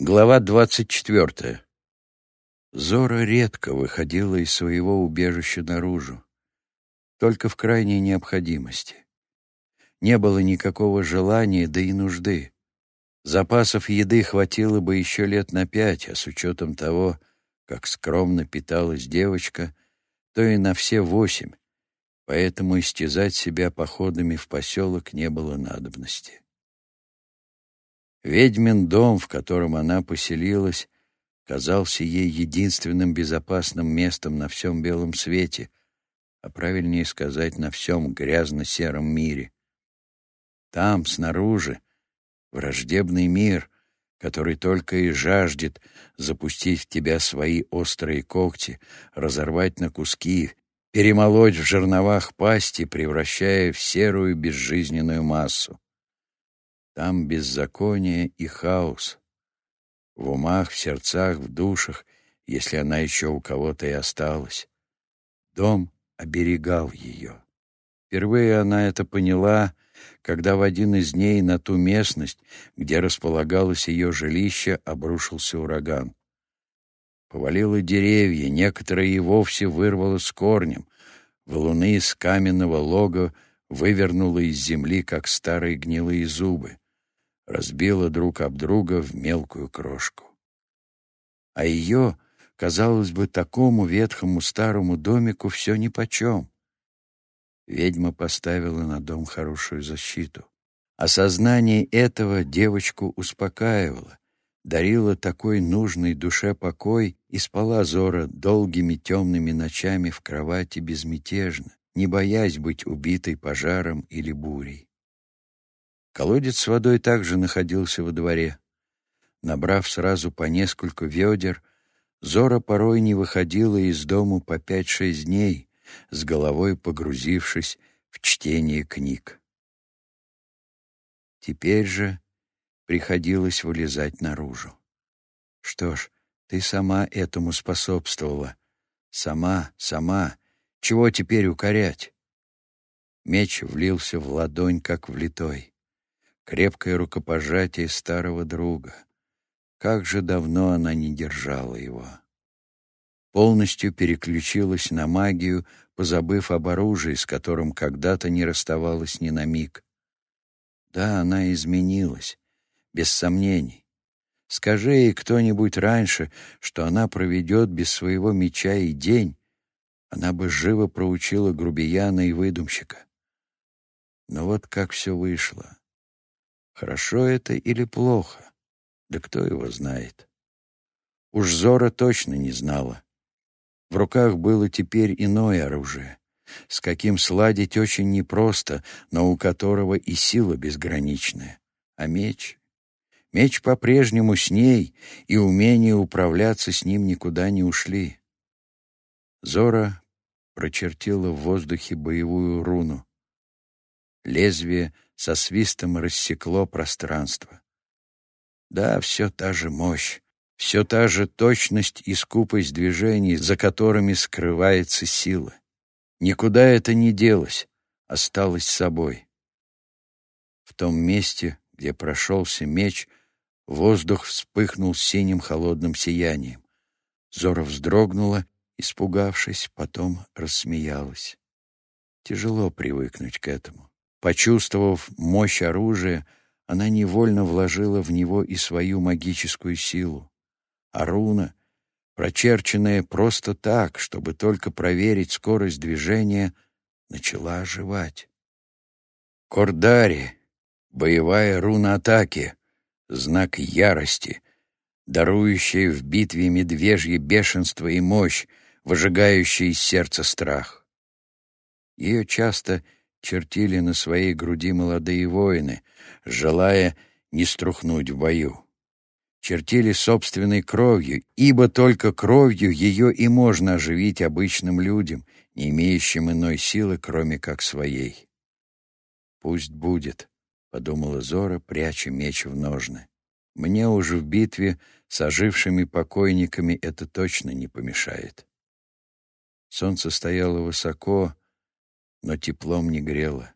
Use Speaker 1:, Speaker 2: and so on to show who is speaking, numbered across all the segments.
Speaker 1: Глава двадцать четвертая. Зора редко выходила из своего убежища наружу, только в крайней необходимости. Не было никакого желания, да и нужды. Запасов еды хватило бы еще лет на пять, а с учетом того, как скромно питалась девочка, то и на все восемь, поэтому истязать себя походами в поселок не было надобности. Ведьмин дом, в котором она поселилась, казался ей единственным безопасным местом на всем белом свете, а правильнее сказать, на всем грязно-сером мире. Там, снаружи, враждебный мир, который только и жаждет запустить в тебя свои острые когти, разорвать на куски, перемолоть в жерновах пасти, превращая в серую безжизненную массу. Там беззаконие и хаос. В умах, в сердцах, в душах, если она еще у кого-то и осталась. Дом оберегал ее. Впервые она это поняла, когда в один из дней на ту местность, где располагалось ее жилище, обрушился ураган. Повалило деревья, некоторые и вовсе вырвало с корнем. Валуны из каменного лога вывернуло из земли, как старые гнилые зубы разбила друг об друга в мелкую крошку. А ее, казалось бы, такому ветхому старому домику все нипочем. Ведьма поставила на дом хорошую защиту. Осознание этого девочку успокаивало, дарило такой нужный душе покой и спала Зора долгими темными ночами в кровати безмятежно, не боясь быть убитой пожаром или бурей. Колодец с водой также находился во дворе. Набрав сразу по несколько ведер, Зора порой не выходила из дому по пять-шесть дней, с головой погрузившись в чтение книг. Теперь же приходилось вылезать наружу. Что ж, ты сама этому способствовала. Сама, сама. Чего теперь укорять? Меч влился в ладонь, как влитой крепкое рукопожатие старого друга. Как же давно она не держала его. Полностью переключилась на магию, позабыв об оружии, с которым когда-то не расставалась ни на миг. Да, она изменилась, без сомнений. Скажи ей кто-нибудь раньше, что она проведет без своего меча и день, она бы живо проучила грубияна и выдумщика. Но вот как все вышло. Хорошо это или плохо? Да кто его знает? Уж Зора точно не знала. В руках было теперь иное оружие, с каким сладить очень непросто, но у которого и сила безграничная. А меч? Меч по-прежнему с ней, и умение управляться с ним никуда не ушли. Зора прочертила в воздухе боевую руну. Лезвие со свистом рассекло пространство. Да, все та же мощь, все та же точность и скупость движений, за которыми скрывается сила. Никуда это не делось, осталось собой. В том месте, где прошелся меч, воздух вспыхнул синим холодным сиянием. Зора вздрогнула, испугавшись, потом рассмеялась. Тяжело привыкнуть к этому. Почувствовав мощь оружия, она невольно вложила в него и свою магическую силу. А руна, прочерченная просто так, чтобы только проверить скорость движения, начала оживать. Кордари, боевая руна атаки, знак ярости, дарующая в битве медвежье бешенство и мощь, выжигающая из сердца страх. Ее часто чертили на своей груди молодые воины, желая не струхнуть в бою. Чертили собственной кровью, ибо только кровью ее и можно оживить обычным людям, не имеющим иной силы, кроме как своей. «Пусть будет», — подумала Зора, пряча меч в ножны. «Мне уже в битве с ожившими покойниками это точно не помешает». Солнце стояло высоко, но теплом не грело.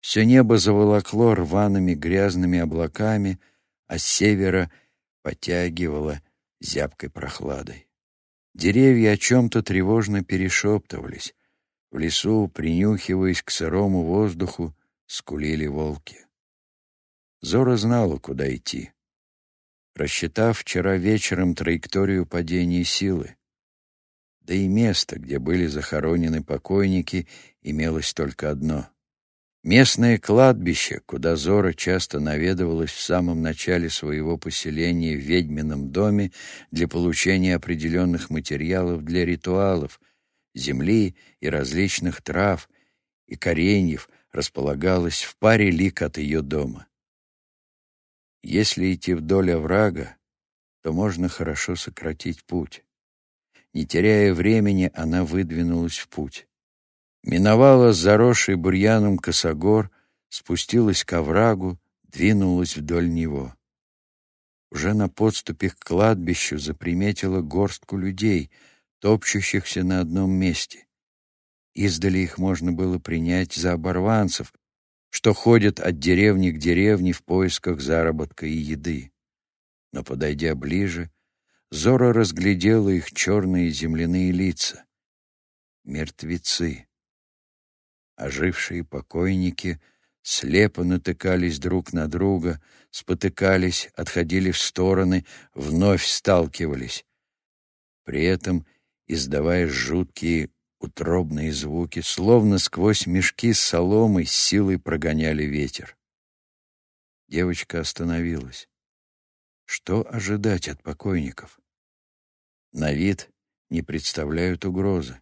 Speaker 1: Все небо заволокло рваными грязными облаками, а с севера потягивало зябкой прохладой. Деревья о чем-то тревожно перешептывались. В лесу, принюхиваясь к сырому воздуху, скулили волки. Зора знала, куда идти. Рассчитав вчера вечером траекторию падения силы, да и место, где были захоронены покойники, имелось только одно. Местное кладбище, куда Зора часто наведывалась в самом начале своего поселения в ведьмином доме для получения определенных материалов для ритуалов, земли и различных трав и кореньев, располагалось в паре лик от ее дома. Если идти вдоль оврага, то можно хорошо сократить путь. Не теряя времени, она выдвинулась в путь. Миновала заросший бурьяном косогор, спустилась к оврагу, двинулась вдоль него. Уже на подступе к кладбищу заприметила горстку людей, топчущихся на одном месте. Издали их можно было принять за оборванцев, что ходят от деревни к деревне в поисках заработка и еды. Но, подойдя ближе, Зора разглядела их черные земляные лица. Мертвецы. Ожившие покойники слепо натыкались друг на друга, спотыкались, отходили в стороны, вновь сталкивались. При этом, издавая жуткие утробные звуки, словно сквозь мешки с соломой силой прогоняли ветер. Девочка остановилась. Что ожидать от покойников? На вид не представляют угрозы.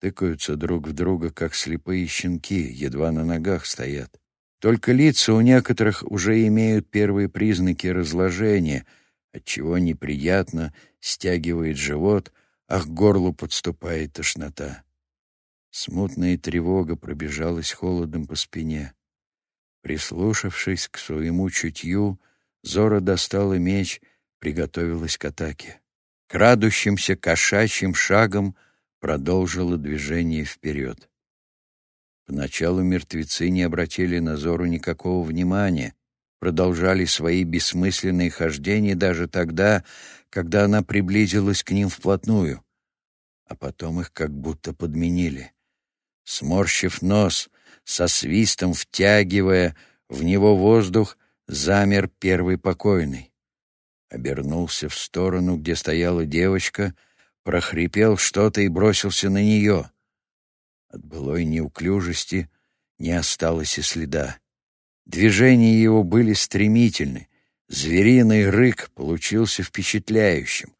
Speaker 1: Тыкаются друг в друга, как слепые щенки, едва на ногах стоят. Только лица у некоторых уже имеют первые признаки разложения, отчего неприятно стягивает живот, а к горлу подступает тошнота. Смутная тревога пробежалась холодом по спине. Прислушавшись к своему чутью, Зора достала меч, приготовилась к атаке крадущимся кошачьим шагом продолжила движение вперед. Поначалу мертвецы не обратили на Зору никакого внимания, продолжали свои бессмысленные хождения даже тогда, когда она приблизилась к ним вплотную, а потом их как будто подменили. Сморщив нос, со свистом втягивая в него воздух, замер первый покойный обернулся в сторону, где стояла девочка, прохрипел что-то и бросился на нее. От былой неуклюжести не осталось и следа. Движения его были стремительны, звериный рык получился впечатляющим.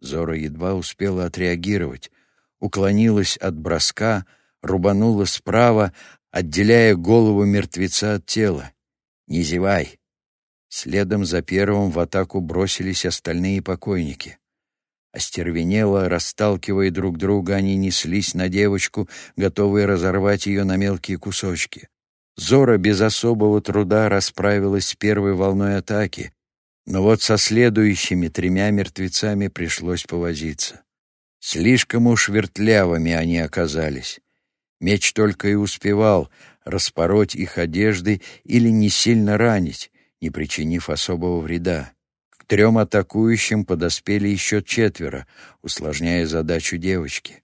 Speaker 1: Зора едва успела отреагировать, уклонилась от броска, рубанула справа, отделяя голову мертвеца от тела. «Не зевай!» Следом за первым в атаку бросились остальные покойники. Остервенело, расталкивая друг друга, они неслись на девочку, готовые разорвать ее на мелкие кусочки. Зора без особого труда расправилась с первой волной атаки, но вот со следующими тремя мертвецами пришлось повозиться. Слишком уж вертлявыми они оказались. Меч только и успевал распороть их одежды или не сильно ранить, не причинив особого вреда. К трем атакующим подоспели еще четверо, усложняя задачу девочки.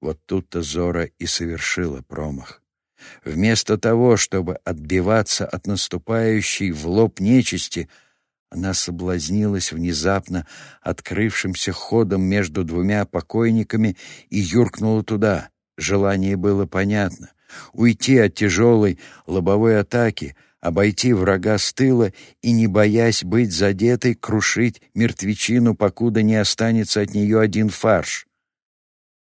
Speaker 1: Вот тут-то Зора и совершила промах. Вместо того, чтобы отбиваться от наступающей в лоб нечисти, она соблазнилась внезапно открывшимся ходом между двумя покойниками и юркнула туда. Желание было понятно — уйти от тяжелой лобовой атаки — обойти врага с тыла и, не боясь быть задетой, крушить мертвечину, покуда не останется от нее один фарш.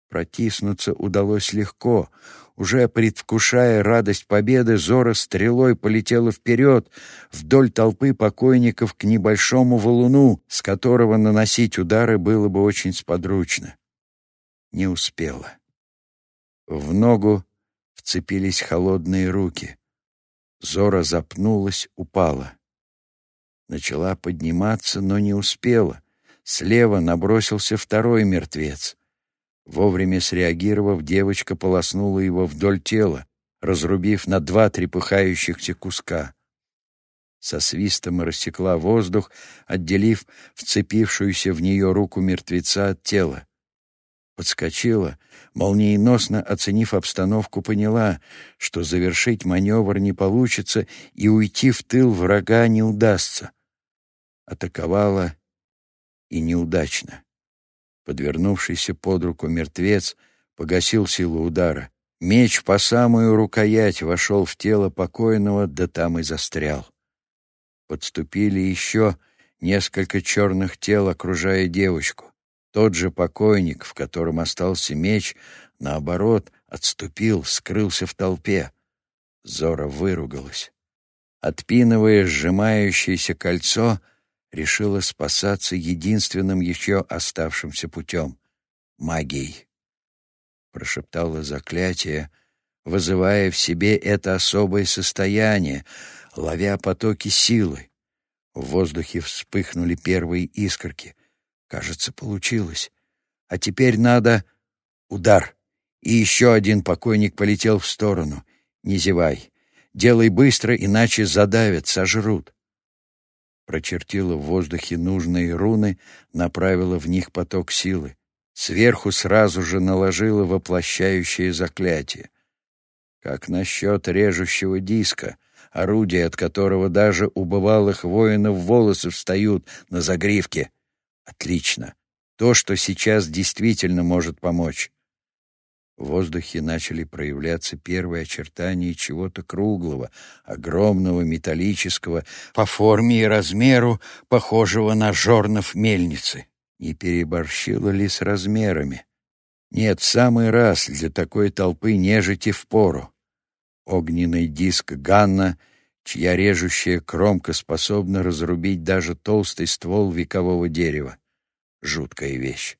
Speaker 1: Протиснуться удалось легко. Уже предвкушая радость победы, Зора стрелой полетела вперед, вдоль толпы покойников к небольшому валуну, с которого наносить удары было бы очень сподручно. Не успела. В ногу вцепились холодные руки. Зора запнулась, упала. Начала подниматься, но не успела. Слева набросился второй мертвец. Вовремя среагировав, девочка полоснула его вдоль тела, разрубив на два трепыхающихся куска. со свистом рассекла воздух, отделив вцепившуюся в нее руку мертвеца от тела. Подскочила, молниеносно оценив обстановку, поняла, что завершить маневр не получится и уйти в тыл врага не удастся. Атаковала и неудачно. Подвернувшийся под руку мертвец погасил силу удара. Меч по самую рукоять вошел в тело покойного, да там и застрял. Подступили еще несколько черных тел, окружая девочку. Тот же покойник, в котором остался меч, наоборот, отступил, скрылся в толпе. Зора выругалась. Отпинывая сжимающееся кольцо, решила спасаться единственным еще оставшимся путем — магией. Прошептала заклятие, вызывая в себе это особое состояние, ловя потоки силы. В воздухе вспыхнули первые искорки. Кажется, получилось. А теперь надо... Удар. И еще один покойник полетел в сторону. Не зевай. Делай быстро, иначе задавят, сожрут прочертила в воздухе нужные руны, направила в них поток силы. Сверху сразу же наложила воплощающее заклятие. Как насчет режущего диска, орудие от которого даже у бывалых воинов волосы встают на загривке? Отлично. То, что сейчас действительно может помочь. В воздухе начали проявляться первые очертания чего-то круглого, огромного, металлического, по форме и размеру, похожего на жорнов мельницы. Не переборщила ли с размерами? Нет, в самый раз для такой толпы нежити впору. Огненный диск Ганна, чья режущая кромка способна разрубить даже толстый ствол векового дерева. Жуткая вещь.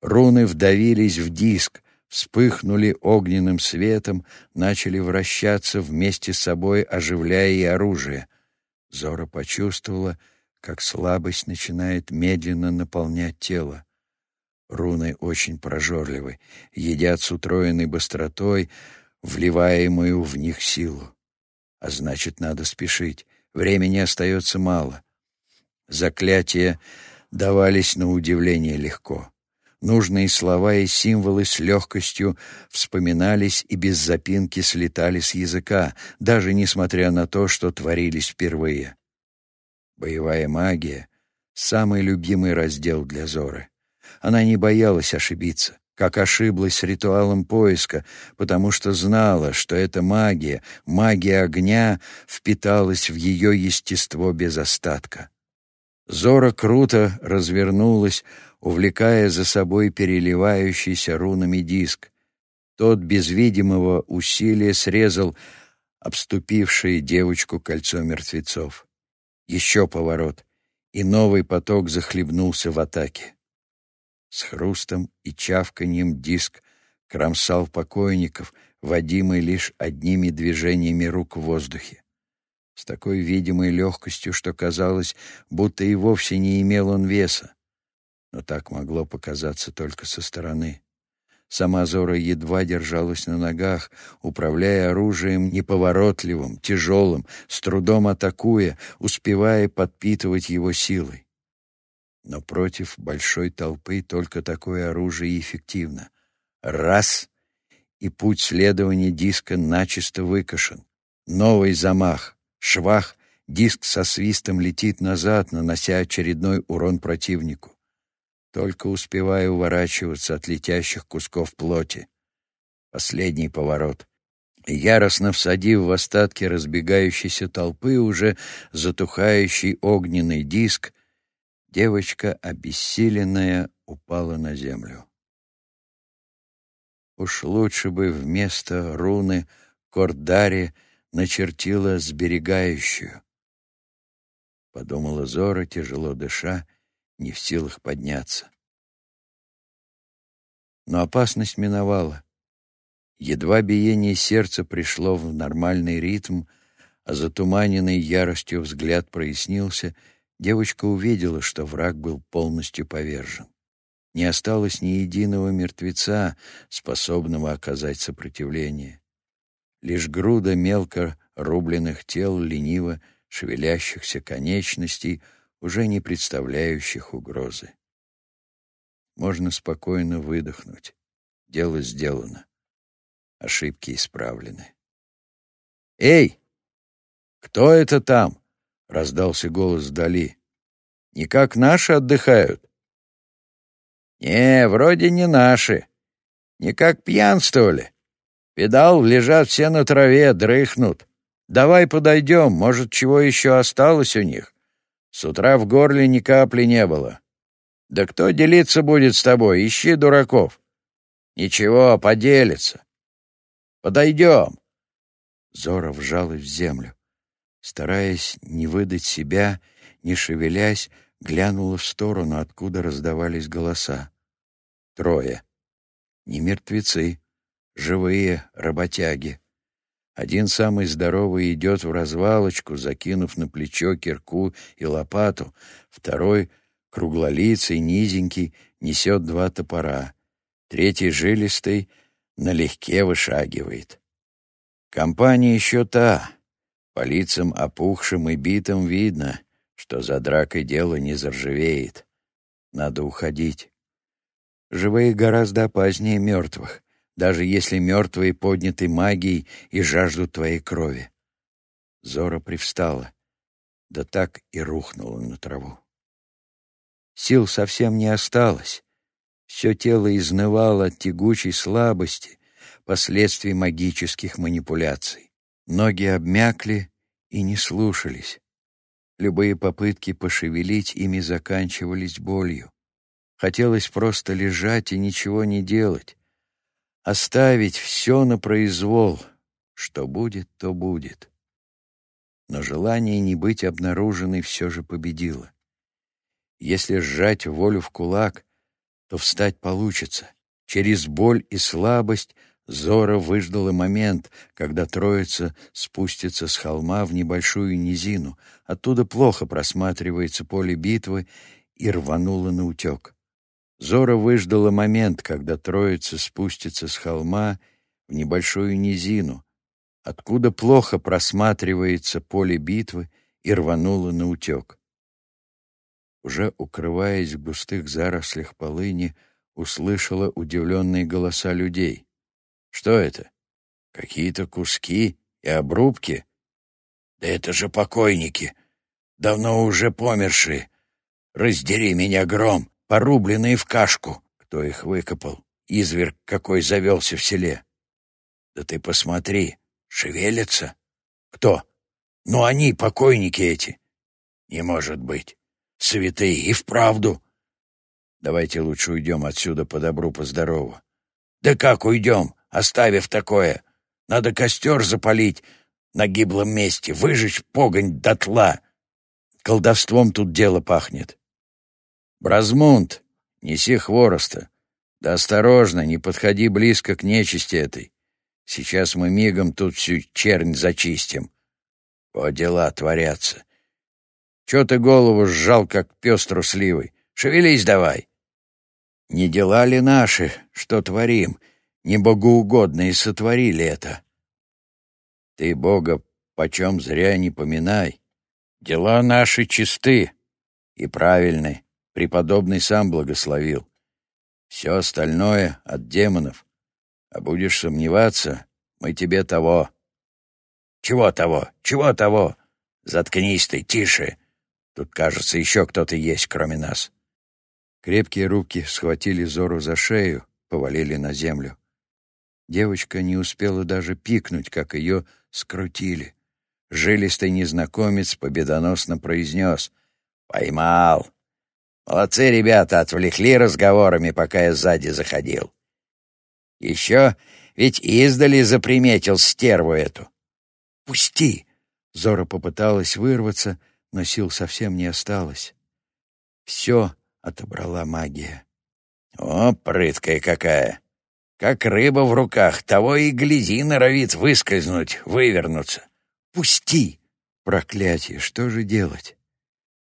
Speaker 1: Руны вдавились в диск — вспыхнули огненным светом, начали вращаться вместе с собой, оживляя и оружие. Зора почувствовала, как слабость начинает медленно наполнять тело. Руны очень прожорливы, едят с утроенной быстротой, вливаемую в них силу. А значит, надо спешить, времени остается мало. Заклятия давались на удивление легко. Нужные слова и символы с легкостью вспоминались и без запинки слетали с языка, даже несмотря на то, что творились впервые. Боевая магия — самый любимый раздел для Зоры. Она не боялась ошибиться, как ошиблась с ритуалом поиска, потому что знала, что эта магия, магия огня, впиталась в ее естество без остатка. Зора круто развернулась, увлекая за собой переливающийся рунами диск. Тот без видимого усилия срезал обступившее девочку кольцо мертвецов. Еще поворот, и новый поток захлебнулся в атаке. С хрустом и чавканьем диск кромсал покойников, водимый лишь одними движениями рук в воздухе. С такой видимой легкостью, что казалось, будто и вовсе не имел он веса но так могло показаться только со стороны. Сама Зора едва держалась на ногах, управляя оружием неповоротливым, тяжелым, с трудом атакуя, успевая подпитывать его силой. Но против большой толпы только такое оружие эффективно. Раз — и путь следования диска начисто выкошен. Новый замах, швах, диск со свистом летит назад, нанося очередной урон противнику только успевая уворачиваться от летящих кусков плоти. Последний поворот. Яростно всадив в остатки разбегающейся толпы уже затухающий огненный диск, девочка, обессиленная, упала на землю. Уж лучше бы вместо руны Кордари начертила сберегающую. Подумала Зора, тяжело дыша, не в силах подняться. Но опасность миновала. Едва биение сердца пришло в нормальный ритм, а затуманенный яростью взгляд прояснился, девочка увидела, что враг был полностью повержен. Не осталось ни единого мертвеца, способного оказать сопротивление. Лишь груда мелко рубленных тел лениво шевелящихся конечностей, уже не представляющих угрозы. Можно спокойно выдохнуть. Дело сделано. Ошибки исправлены. «Эй! Кто это там?» — раздался голос вдали. «Не как наши отдыхают?» «Не, вроде не наши. Не как пьянствовали. Педал лежат все на траве, дрыхнут. Давай подойдем, может, чего еще осталось у них. С утра в горле ни капли не было. Да кто делиться будет с тобой? Ищи дураков. Ничего, поделится. Подойдем. Зора вжалась в землю. Стараясь не выдать себя, не шевелясь, глянула в сторону, откуда раздавались голоса. Трое. Не мертвецы, живые работяги. Один самый здоровый идет в развалочку, закинув на плечо кирку и лопату, второй, круглолицый, низенький, несет два топора, третий жилистый налегке вышагивает. Компания еще та. По лицам опухшим и битым видно, что за дракой дело не заржавеет. Надо уходить. Живые гораздо опаснее мертвых, даже если мертвые подняты магией и жаждут твоей крови. Зора привстала, да так и рухнула на траву. Сил совсем не осталось. Все тело изнывало от тягучей слабости, последствий магических манипуляций. Ноги обмякли и не слушались. Любые попытки пошевелить ими заканчивались болью. Хотелось просто лежать и ничего не делать. Оставить все на произвол. Что будет, то будет. Но желание не быть обнаруженной все же победило. Если сжать волю в кулак, то встать получится. Через боль и слабость — Зора выждала момент, когда троица спустится с холма в небольшую низину. Оттуда плохо просматривается поле битвы и рванула на утек. Зора выждала момент, когда троица спустится с холма в небольшую низину, откуда плохо просматривается поле битвы, и рванула на утек. Уже укрываясь в густых зарослях полыни, услышала удивленные голоса людей — что это? Какие-то куски и обрубки? Да это же покойники, давно уже помершие. Раздери меня, гром, порубленные в кашку. Кто их выкопал? Изверг какой завелся в селе. Да ты посмотри, шевелятся. Кто? Ну они, покойники эти. Не может быть. Святые и вправду. Давайте лучше уйдем отсюда по добру, по здорову. Да как уйдем? оставив такое. Надо костер запалить на гиблом месте, выжечь погонь дотла. Колдовством тут дело пахнет. Бразмунд, неси хвороста. Да осторожно, не подходи близко к нечисти этой. Сейчас мы мигом тут всю чернь зачистим. О, дела творятся. Чё ты голову сжал, как пес трусливый? Шевелись давай. Не дела ли наши, что творим? небогоугодные сотворили это. Ты Бога почем зря не поминай. Дела наши чисты и правильны, преподобный сам благословил. Все остальное от демонов. А будешь сомневаться, мы тебе того. Чего того? Чего того? Заткнись ты, тише. Тут, кажется, еще кто-то есть, кроме нас. Крепкие руки схватили Зору за шею, повалили на землю. Девочка не успела даже пикнуть, как ее скрутили. Жилистый незнакомец победоносно произнес «Поймал!» «Молодцы, ребята, отвлекли разговорами, пока я сзади заходил. Еще ведь издали заприметил стерву эту». «Пусти!» — Зора попыталась вырваться, но сил совсем не осталось. Все отобрала магия. «О, прыткая какая!» Как рыба в руках, того и гляди, норовит выскользнуть, вывернуться. Пусти! Проклятие, что же делать?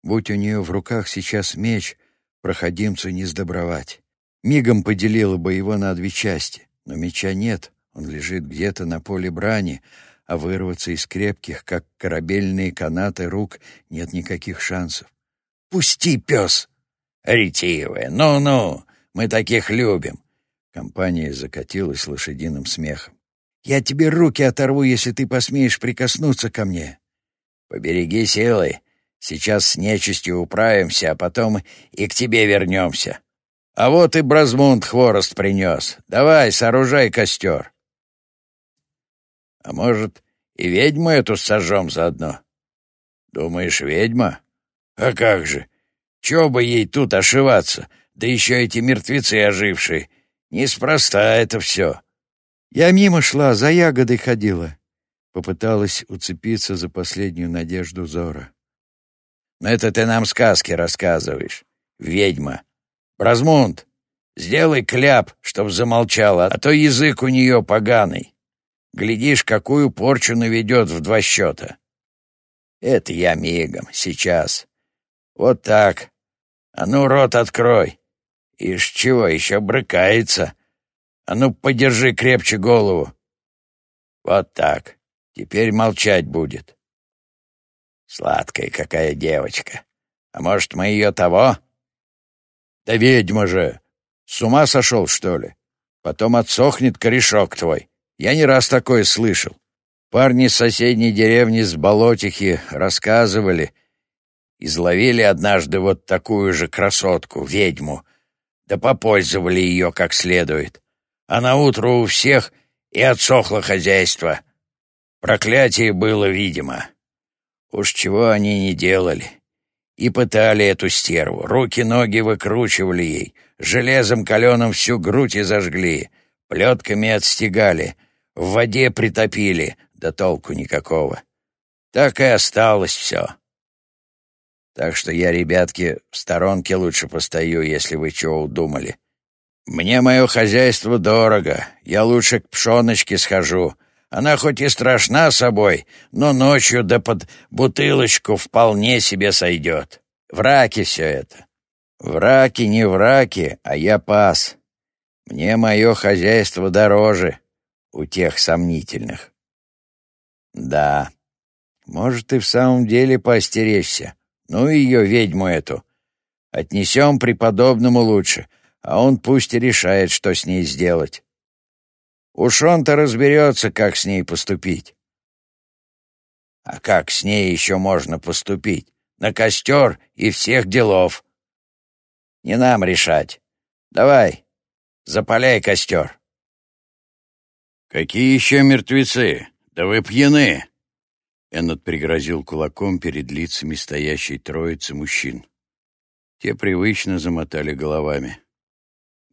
Speaker 1: Будь у нее в руках сейчас меч, проходимцу не сдобровать. Мигом поделила бы его на две части, но меча нет, он лежит где-то на поле брани, а вырваться из крепких, как корабельные канаты рук, нет никаких шансов. «Пусти, пес!» «Ретивая! Ну-ну! Мы таких любим!» Компания закатилась лошадиным смехом. «Я тебе руки оторву, если ты посмеешь прикоснуться ко мне!» «Побереги силы! Сейчас с нечистью управимся, а потом и к тебе вернемся!» «А вот и Бразмунд хворост принес! Давай, сооружай костер!» А может, и ведьму эту сожжем заодно? Думаешь, ведьма? А как же? Чего бы ей тут ошиваться? Да еще эти мертвецы ожившие. Неспроста это все.
Speaker 2: Я мимо шла, за ягодой ходила. Попыталась уцепиться за последнюю надежду Зора.
Speaker 1: Это ты нам сказки рассказываешь, ведьма. Бразмунд, сделай кляп, чтоб замолчала, а то язык у нее поганый. Глядишь, какую порчу наведет в два счета. Это я мигом, сейчас. Вот так. А ну, рот открой. Ишь, чего, еще брыкается. А ну, подержи крепче голову. Вот так. Теперь молчать будет. Сладкая какая девочка. А может, мы ее того? Да ведьма же! С ума сошел, что ли? Потом отсохнет корешок твой. Я не раз такое слышал. Парни с соседней деревни с Болотихи рассказывали. Изловили однажды вот такую же красотку, ведьму, да попользовали ее как следует. А на утро у всех и отсохло хозяйство. Проклятие было видимо. Уж чего они не делали. И пытали эту стерву, руки-ноги выкручивали ей, железом каленым всю грудь и зажгли, плетками отстегали, в воде притопили, да толку никакого. Так и осталось все. Так что я, ребятки, в сторонке лучше постою, если вы чего удумали. Мне мое хозяйство дорого, я лучше к пшоночке схожу. Она хоть и страшна собой, но ночью да под бутылочку вполне себе сойдет. Враки все это. Враки не враки, а я пас. Мне мое хозяйство дороже, у тех сомнительных. Да, может, и в самом деле поостеречься. Ну, ее, ведьму эту. Отнесем преподобному лучше, а он пусть и решает, что с ней сделать. Уж он-то разберется, как с ней поступить. А как с ней еще можно поступить? На костер и всех делов. Не нам решать. Давай, запаляй костер. «Какие еще мертвецы? Да вы пьяны!» Эннет пригрозил кулаком перед лицами стоящей троицы мужчин. Те привычно замотали головами.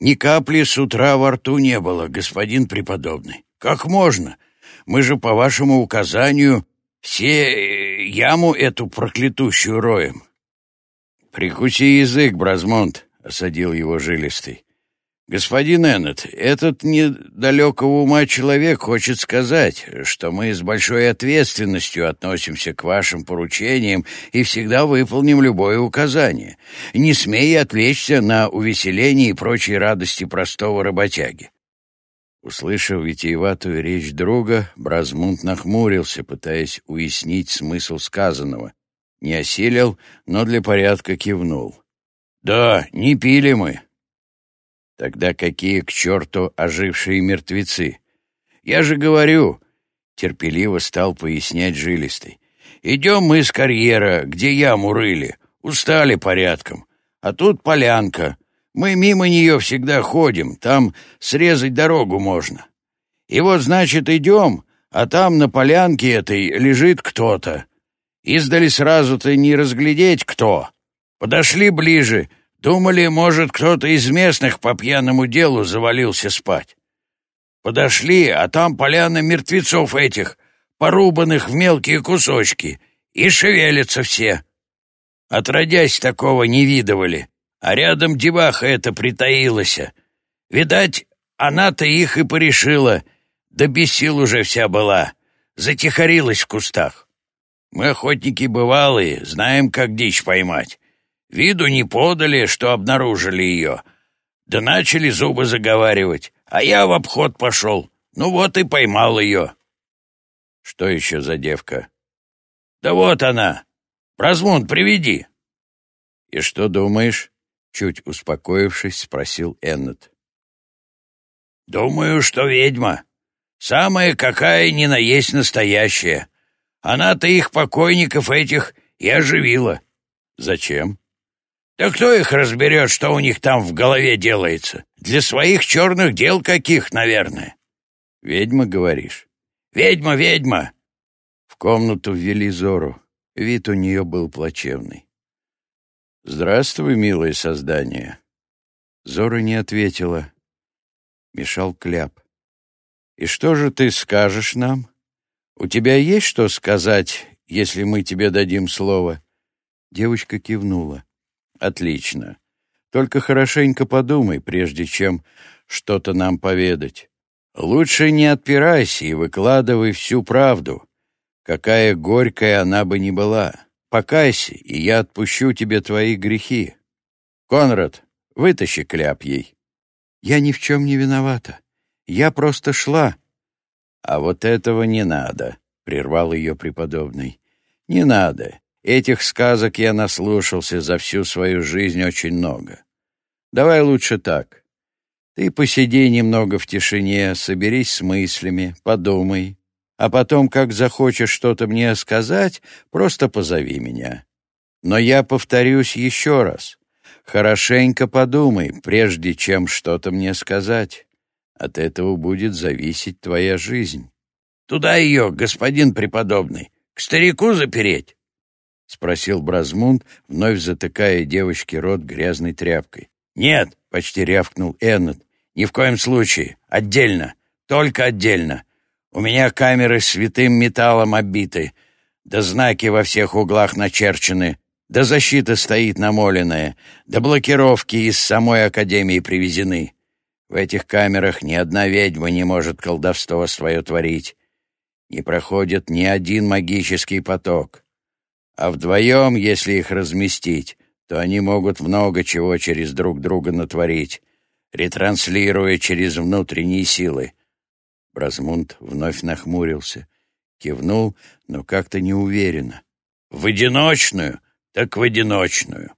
Speaker 1: «Ни капли с утра во рту не было, господин преподобный. Как можно? Мы же по вашему указанию все э, яму эту проклятущую роем». «Прикуси язык, Бразмонт», — осадил его жилистый. «Господин Эннет, этот недалекого ума человек хочет сказать, что мы с большой ответственностью относимся к вашим поручениям и всегда выполним любое указание, не смея отвлечься на увеселение и прочие радости простого работяги». Услышав витиеватую речь друга, Бразмунд нахмурился, пытаясь уяснить смысл сказанного. Не осилил, но для порядка кивнул. «Да, не пили мы», Тогда какие к черту ожившие мертвецы? Я же говорю, терпеливо стал пояснять жилистый. Идем мы с карьера, где яму рыли, устали порядком. А тут полянка. Мы мимо нее всегда ходим, там срезать дорогу можно. И вот, значит, идем, а там на полянке этой лежит кто-то. Издали сразу-то не разглядеть кто. Подошли ближе — Думали, может, кто-то из местных по пьяному делу завалился спать. Подошли, а там поляна мертвецов этих, порубанных в мелкие кусочки, и шевелятся все. Отродясь, такого не видывали, а рядом деваха эта притаилась. Видать, она-то их и порешила, да без сил уже вся была, затихарилась в кустах. Мы охотники бывалые, знаем, как дичь поймать. Виду не подали, что обнаружили ее. Да начали зубы заговаривать, а я в обход пошел. Ну вот и поймал ее. Что еще за девка?
Speaker 2: Да вот она. Бразмунд, приведи.
Speaker 1: И что думаешь? Чуть успокоившись, спросил Эннет.
Speaker 2: Думаю, что ведьма. Самая какая ни на есть настоящая. Она-то их покойников этих и оживила.
Speaker 1: Зачем?
Speaker 2: Да кто их разберет, что у них там в голове делается? Для своих черных дел каких, наверное.
Speaker 1: Ведьма, говоришь?
Speaker 2: Ведьма, ведьма.
Speaker 1: В комнату ввели Зору. Вид у нее был плачевный. «Здравствуй, милое создание». Зора не ответила. Мешал кляп. «И что же ты скажешь нам? У тебя есть что сказать, если мы тебе дадим слово?» Девочка кивнула. «Отлично. Только хорошенько подумай, прежде чем что-то нам поведать. Лучше не отпирайся и выкладывай всю правду, какая горькая она бы ни была. Покайся, и я отпущу тебе твои грехи. Конрад, вытащи кляп ей. Я ни в чем не виновата. Я просто шла. А вот этого не надо, — прервал ее преподобный. Не надо. Этих сказок я наслушался за всю свою жизнь очень много. Давай лучше так. Ты посиди немного в тишине, соберись с мыслями, подумай, а потом, как захочешь что-то мне сказать, просто позови меня. Но я повторюсь еще раз. Хорошенько подумай, прежде чем что-то мне сказать. От этого будет зависеть твоя жизнь.
Speaker 2: Туда ее, господин преподобный, к старику запереть?
Speaker 1: — спросил Бразмунд, вновь затыкая девочке рот грязной тряпкой.
Speaker 2: «Нет», — почти рявкнул Эннет, — «ни в коем случае. Отдельно. Только отдельно. У меня камеры святым металлом обиты, да знаки во всех углах начерчены, да защита стоит намоленная, да блокировки из самой Академии привезены. В этих камерах ни одна ведьма не может колдовство свое творить. Не проходит ни один магический поток. А вдвоем, если их разместить, то они могут много чего через друг друга натворить, ретранслируя через внутренние силы.
Speaker 1: Бразмунд вновь нахмурился, кивнул, но как-то неуверенно.
Speaker 2: «В одиночную? Так в одиночную.